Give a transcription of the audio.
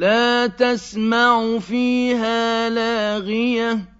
لَّا تَسْمَعُ فِيهَا لَاغِيَةً.